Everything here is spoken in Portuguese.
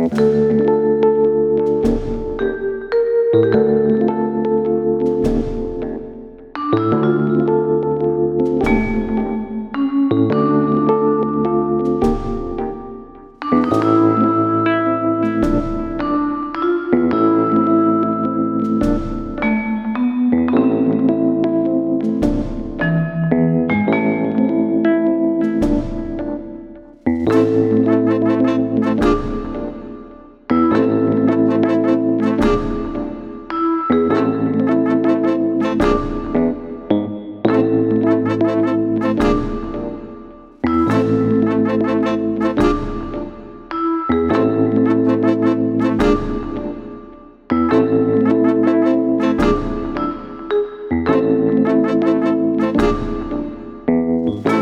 Música Música